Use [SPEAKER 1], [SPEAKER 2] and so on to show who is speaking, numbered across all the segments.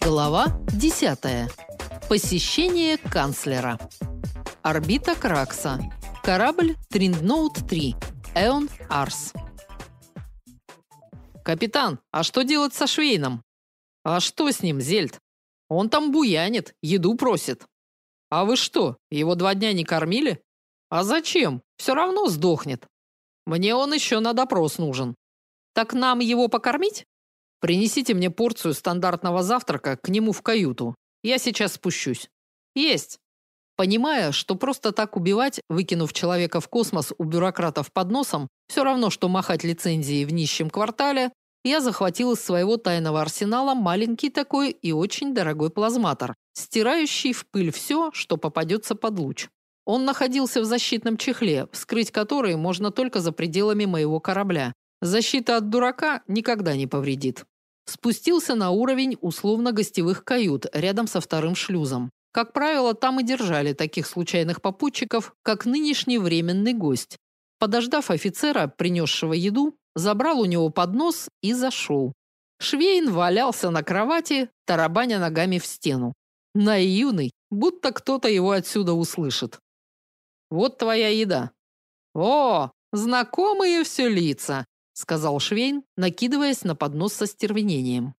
[SPEAKER 1] Глава 10. Посещение канцлера. Орбита Кракса. Корабль Триндноут 3. Эон Арс.
[SPEAKER 2] Капитан, а что делать со Швейном? А что с ним, Зельд? Он там буянит, еду просит. А вы что, его два дня не кормили? А зачем? Все равно сдохнет. Мне он еще на допрос нужен. Так нам его покормить? Принесите мне порцию стандартного завтрака к нему в каюту. Я сейчас спущусь. Есть. Понимая, что просто так убивать, выкинув человека в космос у бюрократов под носом, все равно что махать лицензией в нищем квартале, я захватил из своего тайного арсенала маленький такой и очень дорогой плазматор, стирающий в пыль все, что попадется под луч. Он находился в защитном чехле, вскрыть который можно только за пределами моего корабля. Защита от дурака никогда не повредит. Спустился на уровень условно-гостевых кают рядом со вторым шлюзом. Как правило, там и держали таких случайных попутчиков, как нынешний временный гость. Подождав офицера, принесшего еду, забрал у него поднос и зашел. Швейн валялся на кровати, тарабаня ногами в стену. Наивный, будто кто-то его отсюда услышит. Вот твоя еда. О, знакомые все лица, сказал Швейн, накидываясь на поднос со стервенением.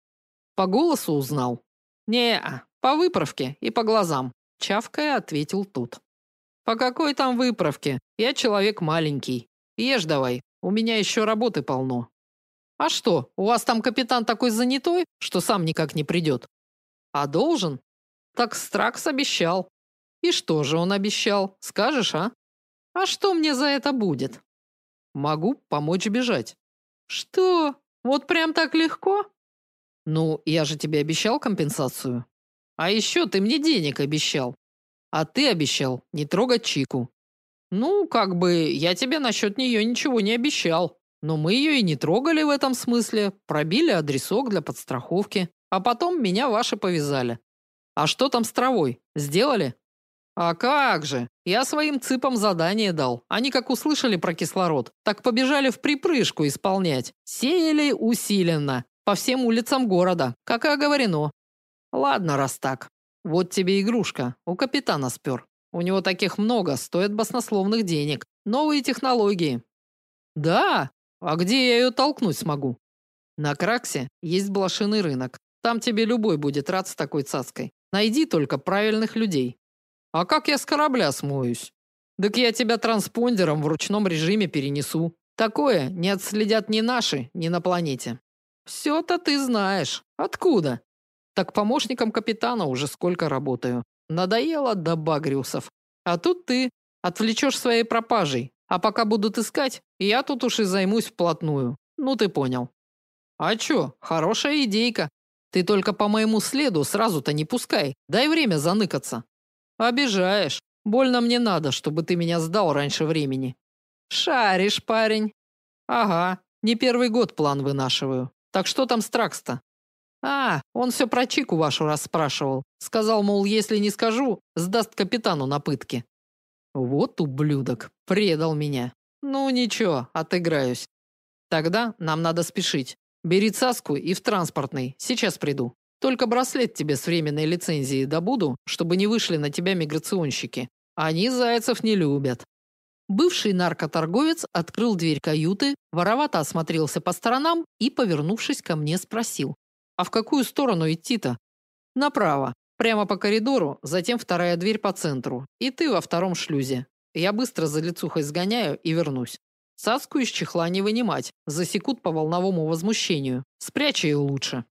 [SPEAKER 2] По голосу узнал. Не, по выправке и по глазам, чавкая ответил тот. По какой там выправке? Я человек маленький. Ешь давай, у меня еще работы полно. А что, у вас там капитан такой занятой, что сам никак не придет? А должен? Так Стракс обещал. И что же он обещал? Скажешь, а? А что мне за это будет? Могу помочь бежать. Что? Вот прям так легко? Ну, я же тебе обещал компенсацию. А еще ты мне денег обещал. А ты обещал не трогать Чику. Ну, как бы я тебе насчет нее ничего не обещал. Но мы ее и не трогали в этом смысле, пробили адресок для подстраховки, а потом меня ваши повязали. А что там с травой? Сделали? А как же? Я своим цыпам задание дал. Они как услышали про кислород, так побежали в припрыжку исполнять. Сеяли усиленно по всем улицам города, как и оговорено. Ладно, раз так. Вот тебе игрушка. У капитана спер. У него таких много, стоит баснословных денег. Новые технологии. Да? А где я ее толкнуть смогу? На Краксе есть блошиный рынок. Там тебе любой будет рад с такой цацкой. Найди только правильных людей. А как я с корабля смоюсь? Так я тебя транспондером в ручном режиме перенесу. Такое не отследят ни наши, ни на планете. Все-то ты знаешь. Откуда? Так помощником капитана уже сколько работаю. Надоело до багриусов. А тут ты отвлечешь своей пропажей. А пока будут искать, я тут уж и займусь вплотную. Ну ты понял. А чё, хорошая идейка. Ты только по моему следу сразу-то не пускай. Дай время заныкаться. Обижаешь. Больно мне надо, чтобы ты меня сдал раньше времени. Шаришь, парень. Ага, не первый год план вынашиваю. Так что там с Тракста? А, он все про Чику вашу расспрашивал. Сказал, мол, если не скажу, сдаст капитану на пытки. Вот ублюдок, предал меня. Ну ничего, отыграюсь. Тогда нам надо спешить. Бери Цаску и в транспортный. Сейчас приду. Только браслет тебе с временной лицензией добуду, чтобы не вышли на тебя миграционщики. Они зайцев не любят. Бывший наркоторговец открыл дверь каюты, воровато осмотрелся по сторонам и, повернувшись ко мне, спросил: "А в какую сторону идти-то?" "Направо, прямо по коридору, затем вторая дверь по центру, и ты во втором шлюзе. Я быстро за лицухой сгоняю и вернусь. Саску из чехла не вынимать, засекут по волновому возмущению. Спрячь ее лучше".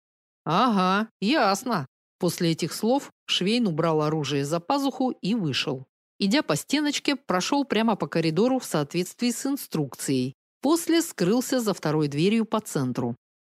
[SPEAKER 2] Ага, ясно. После этих слов Швейн убрал оружие за пазуху и вышел. Идя по стеночке, прошел прямо по коридору в соответствии с инструкцией. После скрылся за второй дверью по центру.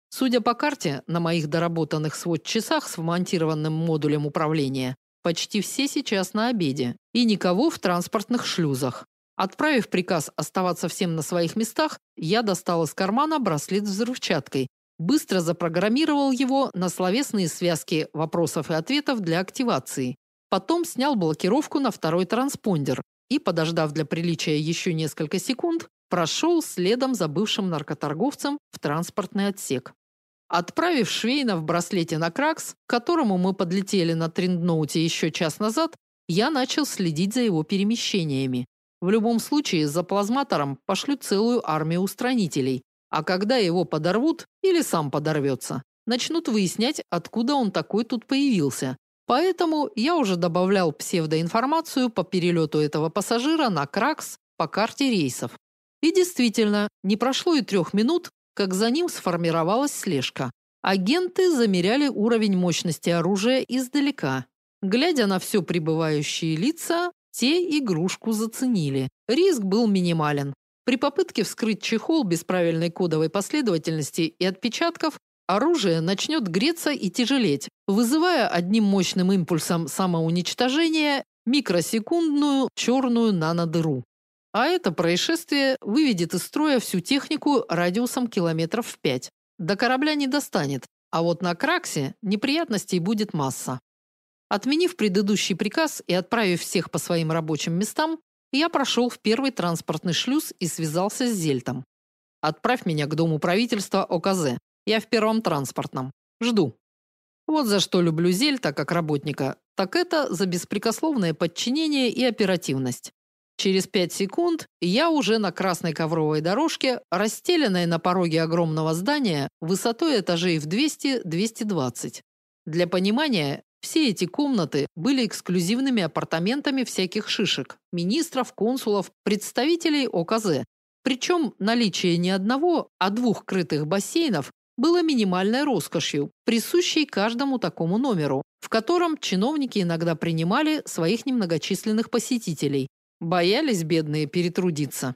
[SPEAKER 2] Судя по карте, на моих доработанных свод-часах с вмонтированным модулем управления, почти все сейчас на обеде, и никого в транспортных шлюзах. Отправив приказ оставаться всем на своих местах, я достал из кармана браслет с взрывчаткой быстро запрограммировал его на словесные связки вопросов и ответов для активации. Потом снял блокировку на второй транспондер и, подождав для приличия еще несколько секунд, прошел следом за бывшим наркоторговцем в транспортный отсек. Отправив Швейна в браслете на Кракс, к которому мы подлетели на Триндноуте еще час назад, я начал следить за его перемещениями. В любом случае, за плазматором пошлют целую армию устранителей, а когда его подорвут или сам подорвется, начнут выяснять, откуда он такой тут появился. Поэтому я уже добавлял псевдоинформацию по перелету этого пассажира на Кракс по карте рейсов. И действительно, не прошло и трех минут, как за ним сформировалась слежка. Агенты замеряли уровень мощности оружия издалека. Глядя на все прибывающие лица, те игрушку заценили. Риск был минимален. При попытке вскрыть чехол без правильной кодовой последовательности и отпечатков оружие начнет греться и тяжелеть, вызывая одним мощным импульсом самоуничтожения микросекундную черную нанодыру. А это происшествие выведет из строя всю технику радиусом километров в пять. До корабля не достанет, а вот на Краксе неприятностей будет масса. Отменив предыдущий приказ и отправив всех по своим рабочим местам, я прошел в первый транспортный шлюз и связался с Зельтом. Отправь меня к дому правительства ОКЗ. Я в первом транспортном. Жду. Вот за что люблю Зельта как работника, так это за беспрекословное подчинение и оперативность. Через пять секунд я уже на красной ковровой дорожке, расстеленной на пороге огромного здания высотой этажей в 200-220. Для понимания, все эти комнаты были эксклюзивными апартаментами всяких шишек, министров, консулов, представителей ОКЗ. Причем наличие не одного, а двух крытых бассейнов было минимальной роскошью, присущей каждому такому номеру, в котором чиновники иногда принимали своих немногочисленных посетителей, Боялись бедные перетрудиться.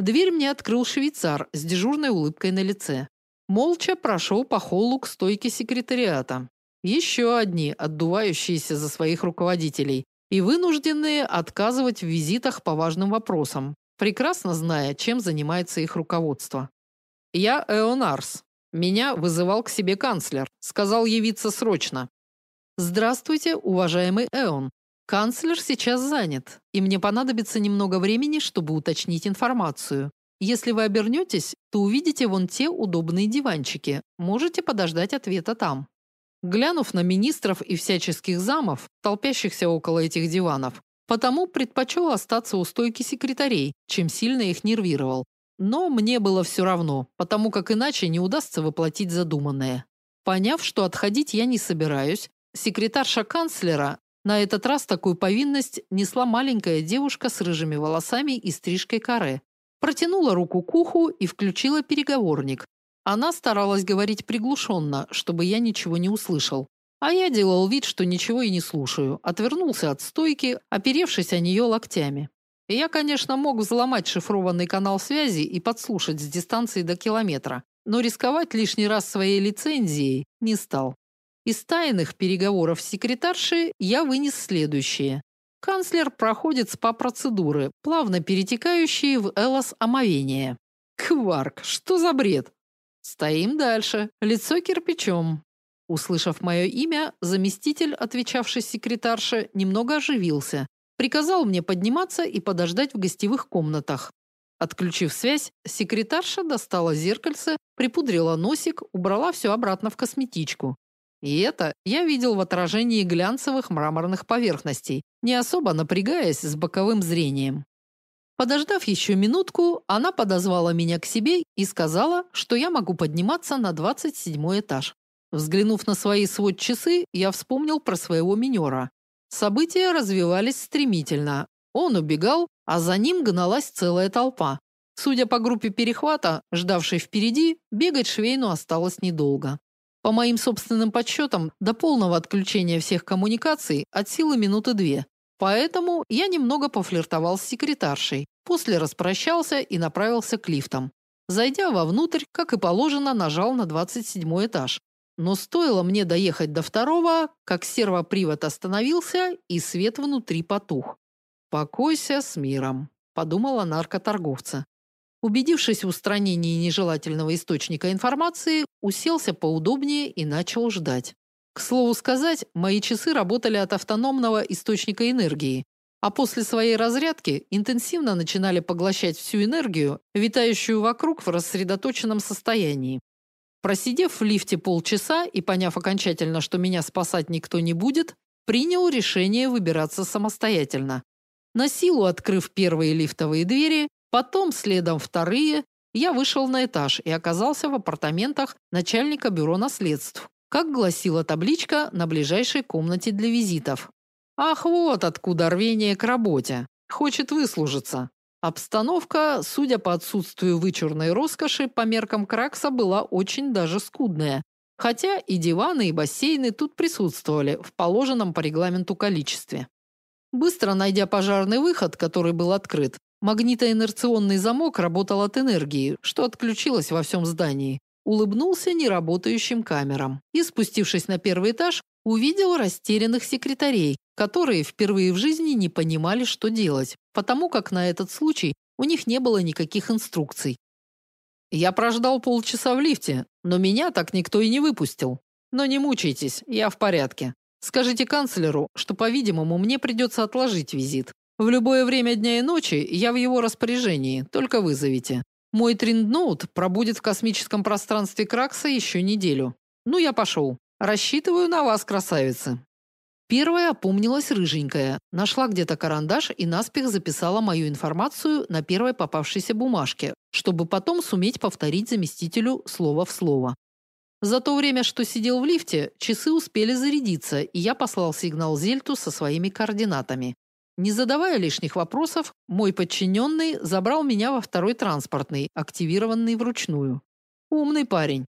[SPEAKER 2] Дверь мне открыл швейцар с дежурной улыбкой на лице. Молча прошел по холлу к стойке секретариата. Еще одни, отдувающиеся за своих руководителей и вынужденные отказывать в визитах по важным вопросам, прекрасно зная, чем занимается их руководство. Я Эонарс. Меня вызывал к себе канцлер, сказал явиться срочно. Здравствуйте, уважаемый Эон. Канцлер сейчас занят, и мне понадобится немного времени, чтобы уточнить информацию. Если вы обернетесь, то увидите вон те удобные диванчики. Можете подождать ответа там. Глянув на министров и всяческих замов, толпящихся около этих диванов, потому предпочел остаться у стойки секретарей, чем сильно их нервировал. Но мне было все равно, потому как иначе не удастся воплотить задуманное. Поняв, что отходить я не собираюсь, секретарша канцлера на этот раз такую повинность несла маленькая девушка с рыжими волосами и стрижкой каре. Протянула руку к уху и включила переговорник. Она старалась говорить приглушенно, чтобы я ничего не услышал. А я делал вид, что ничего и не слушаю, отвернулся от стойки, оперевшись о нее локтями. Я, конечно, мог взломать шифрованный канал связи и подслушать с дистанции до километра, но рисковать лишний раз своей лицензией не стал. Из тайных переговоров секретарши я вынес следующее. Канцлер проходит СПА-процедуры, плавно перетекающие в элос-омовение. Кварк, что за бред? Стоим дальше, лицо кирпичом. Услышав мое имя, заместитель, отвечавший секретарше, немного оживился. Приказал мне подниматься и подождать в гостевых комнатах. Отключив связь, секретарша достала зеркальце, припудрила носик, убрала все обратно в косметичку. И это я видел в отражении глянцевых мраморных поверхностей, не особо напрягаясь с боковым зрением. Подождав еще минутку, она подозвала меня к себе и сказала, что я могу подниматься на 27 этаж. Взглянув на свои свод-часы, я вспомнил про своего минера. События развивались стремительно. Он убегал, а за ним гналась целая толпа. Судя по группе перехвата, ждавшей впереди, бегать Швейну осталось недолго. По моим собственным подсчетам, до полного отключения всех коммуникаций от силы минуты две. Поэтому я немного пофлиртовал с секретаршей, после распрощался и направился к лифтам. Зайдя вовнутрь, как и положено, нажал на 27 этаж. Но стоило мне доехать до второго, как сервопривод остановился и свет внутри потух. «Покойся с миром», – подумала наркоторговца. Убедившись в устранении нежелательного источника информации, уселся поудобнее и начал ждать. К слову сказать, мои часы работали от автономного источника энергии, а после своей разрядки интенсивно начинали поглощать всю энергию, витающую вокруг в рассредоточенном состоянии. Просидев в лифте полчаса и поняв окончательно, что меня спасать никто не будет, принял решение выбираться самостоятельно. На силу открыв первые лифтовые двери, потом следом вторые, я вышел на этаж и оказался в апартаментах начальника бюро наследств, как гласила табличка на ближайшей комнате для визитов. Ах, вот откуда рвение к работе. Хочет выслужиться. Обстановка, судя по отсутствию вычурной роскоши, по меркам Кракса была очень даже скудная. Хотя и диваны, и бассейны тут присутствовали в положенном по регламенту количестве. Быстро найдя пожарный выход, который был открыт, магнитоинерционный замок работал от энергии, что отключилось во всем здании. Улыбнулся неработающим камерам и, спустившись на первый этаж, увидел растерянных секретарей, которые впервые в жизни не понимали, что делать, потому как на этот случай у них не было никаких инструкций. Я прождал полчаса в лифте, но меня так никто и не выпустил. Но не мучайтесь, я в порядке. Скажите канцлеру, что, по-видимому, мне придется отложить визит. В любое время дня и ночи я в его распоряжении, только вызовите. Мой триндноут пробудет в космическом пространстве Кракса еще неделю. Ну, я пошел. Рассчитываю на вас, красавицы. Первая опомнилась рыженькая, нашла где-то карандаш и наспех записала мою информацию на первой попавшейся бумажке, чтобы потом суметь повторить заместителю слово в слово. За то время, что сидел в лифте, часы успели зарядиться, и я послал сигнал Зельту со своими координатами. Не задавая лишних вопросов, мой подчиненный забрал меня во второй транспортный, активированный вручную. Умный парень.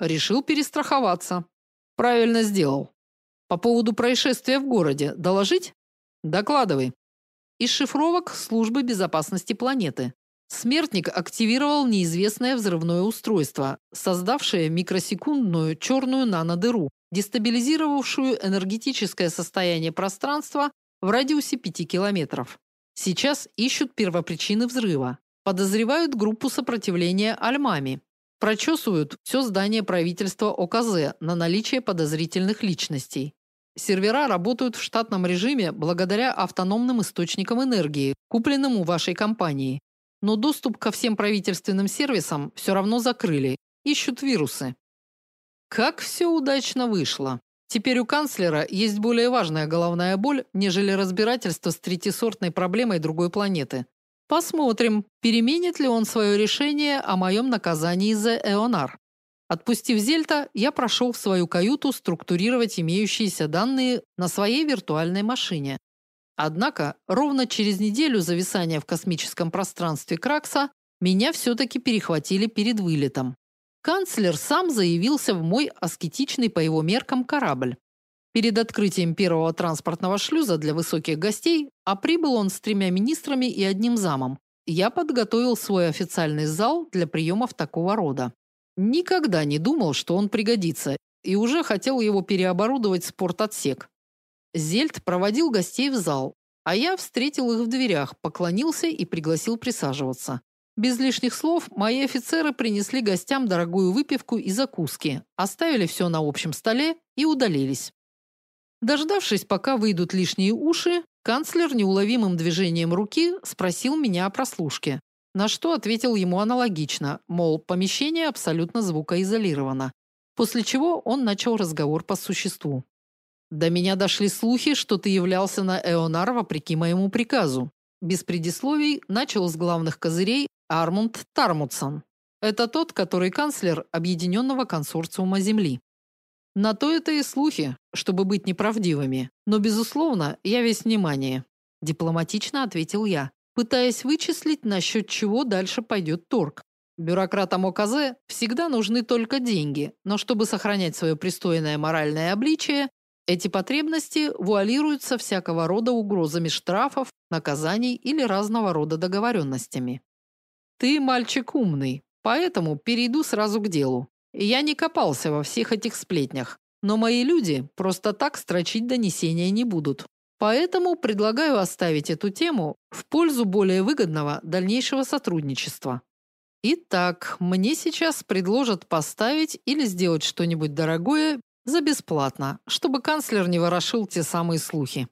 [SPEAKER 2] Решил перестраховаться. Правильно сделал. По поводу происшествия в городе доложить? Докладывай. Из шифровок службы безопасности планеты. Смертник активировал неизвестное взрывное устройство, создавшее микросекундную черную нанодыру, дестабилизировавшую энергетическое состояние пространства в радиусе 5 километров. Сейчас ищут первопричины взрыва. Подозревают группу сопротивления Альмами. Прочесывают все здание правительства ОКЗ на наличие подозрительных личностей. Сервера работают в штатном режиме благодаря автономным источникам энергии, купленным у вашей компании, но доступ ко всем правительственным сервисам все равно закрыли. Ищут вирусы. Как все удачно вышло. Теперь у канцлера есть более важная головная боль, нежели разбирательство с третьесортной проблемой другой планеты. Посмотрим, переменит ли он свое решение о моем наказании за Эонар. Отпустив Зельта, я прошел в свою каюту структурировать имеющиеся данные на своей виртуальной машине. Однако, ровно через неделю зависания в космическом пространстве Кракса меня все-таки перехватили перед вылетом. Канцлер сам заявился в мой аскетичный по его меркам корабль. Перед открытием первого транспортного шлюза для высоких гостей, а прибыл он с тремя министрами и одним замом, я подготовил свой официальный зал для приемов такого рода. Никогда не думал, что он пригодится, и уже хотел его переоборудовать в спортотсек. Зельд проводил гостей в зал, а я встретил их в дверях, поклонился и пригласил присаживаться. Без лишних слов мои офицеры принесли гостям дорогую выпивку и закуски, оставили все на общем столе и удалились. Дождавшись, пока выйдут лишние уши, канцлер неуловимым движением руки спросил меня о прослушке. На что ответил ему аналогично, мол, помещение абсолютно звукоизолировано. После чего он начал разговор по существу. До меня дошли слухи, что ты являлся на Эонар вопреки моему приказу. Без предисловий начал с главных козырей Армунд Тармутсон. Это тот, который канцлер Объединенного консорциума Земли. На то это и слухи, чтобы быть неправдивыми. Но безусловно, я весь внимание, дипломатично ответил я, пытаясь вычислить насчет чего дальше пойдет торг. Бюрократам ОКЗ всегда нужны только деньги, но чтобы сохранять свое пристойное моральное обличие, эти потребности вуалируются всякого рода угрозами штрафов, наказаний или разного рода договоренностями. Ты мальчик умный, поэтому перейду сразу к делу. Я не копался во всех этих сплетнях, но мои люди просто так строчить донесения не будут. Поэтому предлагаю оставить эту тему в пользу более выгодного дальнейшего сотрудничества. Итак, мне сейчас предложат поставить или сделать что-нибудь дорогое за бесплатно, чтобы канцлер не ворошил те самые слухи.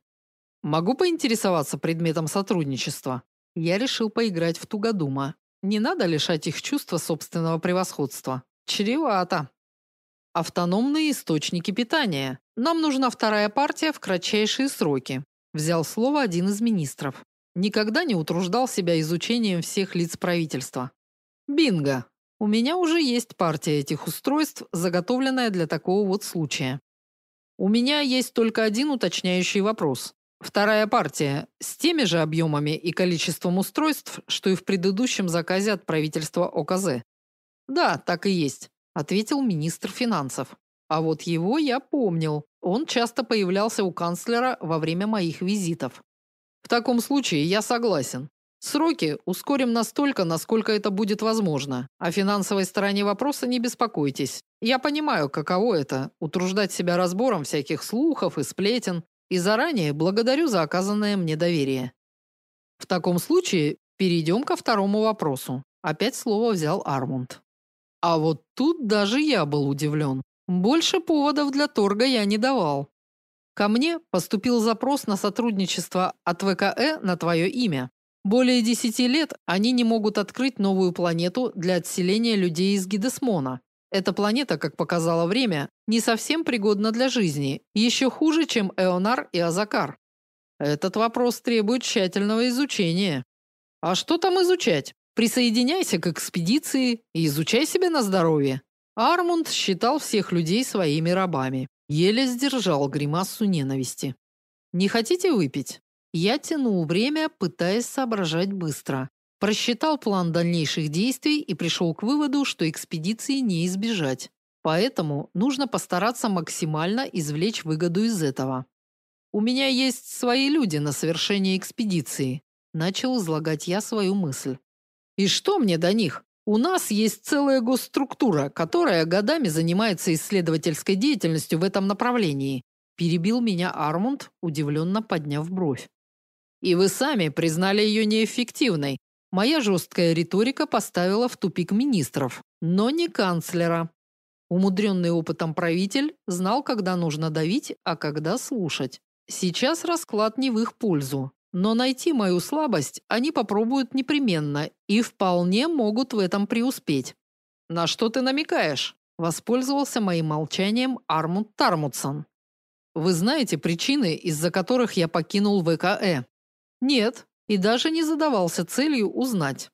[SPEAKER 2] Могу поинтересоваться предметом сотрудничества. Я решил поиграть в тугодума. Не надо лишать их чувства собственного превосходства. Чревато. Автономные источники питания. Нам нужна вторая партия в кратчайшие сроки, взял слово один из министров. Никогда не утруждал себя изучением всех лиц правительства. Бинго. У меня уже есть партия этих устройств, заготовленная для такого вот случая. У меня есть только один уточняющий вопрос. Вторая партия с теми же объемами и количеством устройств, что и в предыдущем заказе от правительства ОКЗ. Да, так и есть ответил министр финансов. А вот его я помнил. Он часто появлялся у канцлера во время моих визитов. В таком случае я согласен. Сроки ускорим настолько, насколько это будет возможно. О финансовой стороне вопроса не беспокойтесь. Я понимаю, каково это утруждать себя разбором всяких слухов и сплетен, и заранее благодарю за оказанное мне доверие. В таком случае перейдем ко второму вопросу. Опять слово взял Армунд. А вот тут даже я был удивлен. Больше поводов для торга я не давал. Ко мне поступил запрос на сотрудничество от ВКЭ на твое имя. Более 10 лет они не могут открыть новую планету для отселения людей из Гидесмона. Эта планета, как показало время, не совсем пригодна для жизни, еще хуже, чем Эонар и Азакар. Этот вопрос требует тщательного изучения. А что там изучать? Присоединяйся к экспедиции и изучай себя на здоровье. Армунд считал всех людей своими рабами. Еле сдержал гримасу ненависти. Не хотите выпить? Я тянул время, пытаясь соображать быстро. Просчитал план дальнейших действий и пришел к выводу, что экспедиции не избежать. Поэтому нужно постараться максимально извлечь выгоду из этого. У меня есть свои люди на совершение экспедиции, начал излагать я свою мысль. И что мне до них? У нас есть целая госструктура, которая годами занимается исследовательской деятельностью в этом направлении. Перебил меня Армунд, удивленно подняв бровь. И вы сами признали ее неэффективной. Моя жесткая риторика поставила в тупик министров, но не канцлера. Умудренный опытом правитель знал, когда нужно давить, а когда слушать. Сейчас расклад не в их пользу. Но найти мою слабость они попробуют непременно и вполне могут в этом преуспеть. На что ты намекаешь? Воспользовался моим молчанием Армунд Тармутсон. Вы знаете причины, из-за которых я покинул ВКЭ? Нет, и даже не задавался целью узнать.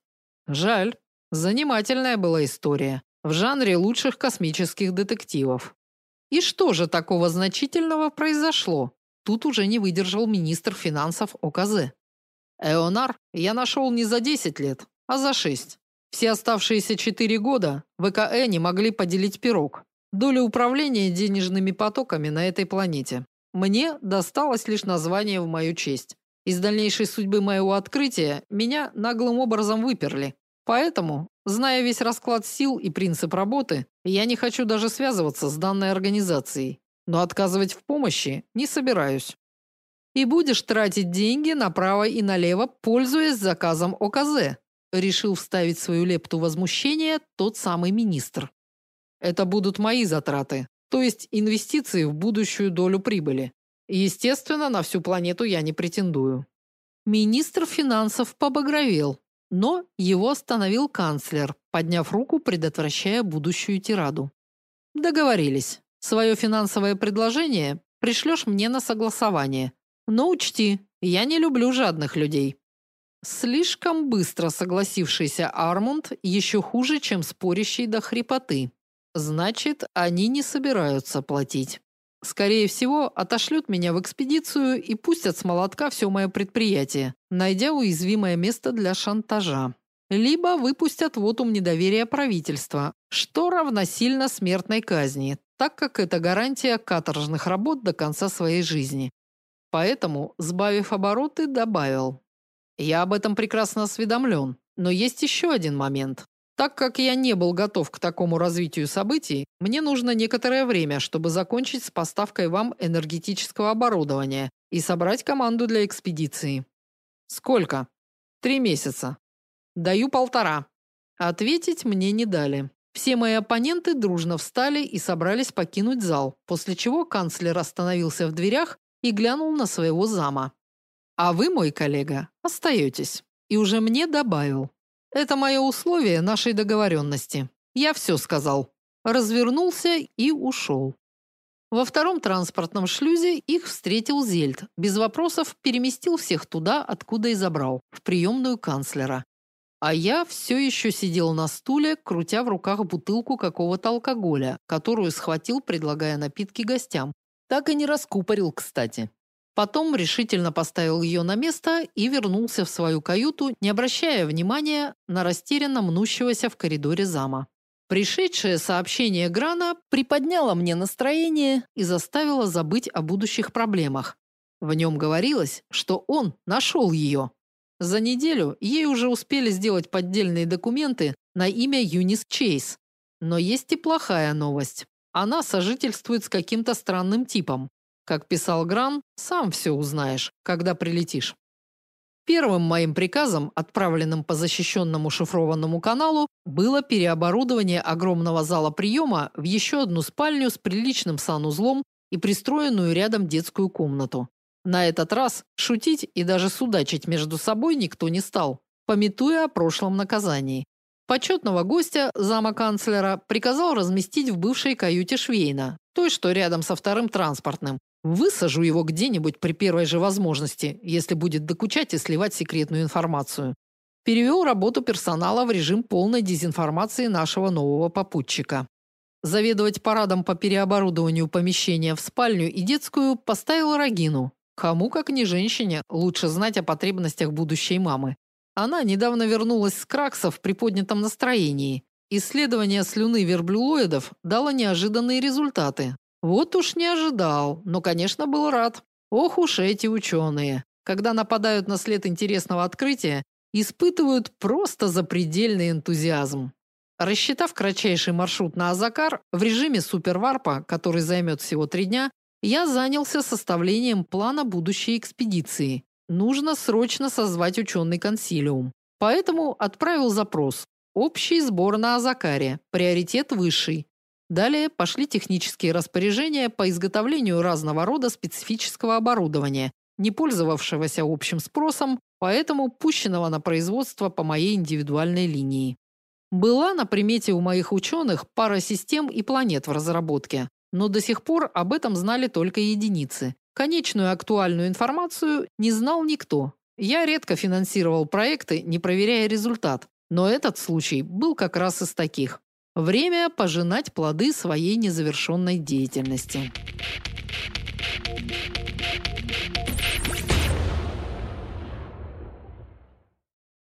[SPEAKER 2] Жаль. Занимательная была история в жанре лучших космических детективов. И что же такого значительного произошло? Тут уже не выдержал министр финансов ОКЗ. Эонар я нашел не за 10 лет, а за 6. Все оставшиеся 4 года ВКЭ не могли поделить пирог. Доля управления денежными потоками на этой планете. Мне досталось лишь название в мою честь. Из дальнейшей судьбы моего открытия меня наглым образом выперли. Поэтому, зная весь расклад сил и принцип работы, я не хочу даже связываться с данной организацией но отказывать в помощи не собираюсь. И будешь тратить деньги направо и налево, пользуясь заказом ОКЗ, решил вставить свою лепту возмущения тот самый министр. Это будут мои затраты, то есть инвестиции в будущую долю прибыли. Естественно, на всю планету я не претендую. Министр финансов побагровел, но его остановил канцлер, подняв руку, предотвращая будущую тираду. Договорились. Свое финансовое предложение пришлешь мне на согласование. Но учти, я не люблю жадных людей. Слишком быстро согласившийся Армунд еще хуже, чем спорящий до хрипоты. Значит, они не собираются платить. Скорее всего, отошлют меня в экспедицию и пустят с молотка все мое предприятие, найдя уязвимое место для шантажа. Либо выпустят вотум недоверия правительства, что равносильно смертной казни, так как это гарантия каторжных работ до конца своей жизни. Поэтому, сбавив обороты, добавил: "Я об этом прекрасно осведомлен, но есть еще один момент. Так как я не был готов к такому развитию событий, мне нужно некоторое время, чтобы закончить с поставкой вам энергетического оборудования и собрать команду для экспедиции. Сколько? Три месяца. Даю полтора. Ответить мне не дали. Все мои оппоненты дружно встали и собрались покинуть зал, после чего канцлер остановился в дверях и глянул на своего зама. А вы, мой коллега, остаетесь. И уже мне добавил: "Это мое условие нашей договоренности. Я все сказал.
[SPEAKER 1] развернулся и ушел. Во втором транспортном шлюзе их встретил Зельд. Без вопросов переместил всех туда, откуда и забрал, в приемную канцлера. А я все еще сидел на стуле, крутя в руках бутылку какого-то алкоголя, которую схватил, предлагая напитки гостям. Так и не раскупорил, кстати. Потом решительно поставил ее на место и вернулся в свою каюту, не обращая внимания на растерянно мнущегося в коридоре зама. Пришедшее сообщение Грана приподняло мне настроение и заставило забыть о будущих проблемах. В нем говорилось, что он нашел ее. За неделю ей уже успели сделать поддельные документы на имя Юнис Чейз. Но есть и плохая новость. Она сожительствует с каким-то странным типом. Как писал Гран, сам все узнаешь, когда прилетишь. Первым моим приказом, отправленным по защищенному шифрованному каналу, было переоборудование огромного зала приема в еще одну спальню с приличным санузлом и пристроенную рядом детскую комнату. На этот раз шутить и даже судачить между собой никто не стал, пометуя о прошлом наказании. Почетного гостя зама канцлера приказал разместить в бывшей каюте Швейна, той, что рядом со вторым транспортным, Высажу его где-нибудь при первой же возможности, если будет докучать и сливать секретную информацию. Перевел работу персонала в режим полной дезинформации нашего нового попутчика. Заведовать парадом по переоборудованию помещения в спальню и детскую поставил Рагину. Кому, как не женщине, лучше знать о потребностях будущей мамы. Она недавно вернулась с Кракса в приподнятом настроении. Исследование слюны верблюлоидов дало неожиданные результаты, вот уж не ожидал, но, конечно, был рад. Ох уж эти ученые. Когда нападают на след интересного открытия, испытывают просто запредельный энтузиазм. Рассчитав кратчайший маршрут на Азакар в режиме суперварпа, который займет всего три дня, я занялся составлением плана будущей экспедиции. Нужно срочно созвать ученый консилиум. Поэтому отправил запрос. Общий сбор на Азакаре, приоритет высший. Далее пошли технические распоряжения по изготовлению разного рода специфического оборудования, не пользовавшегося общим спросом, поэтому пущенного на производство по моей индивидуальной линии. Была на примете у моих ученых пара систем и планет в разработке, но до сих пор об этом знали только единицы. Конечную актуальную информацию не знал никто. Я редко финансировал проекты, не проверяя результат, но этот случай был как раз из таких. Время пожинать плоды своей незавершенной деятельности.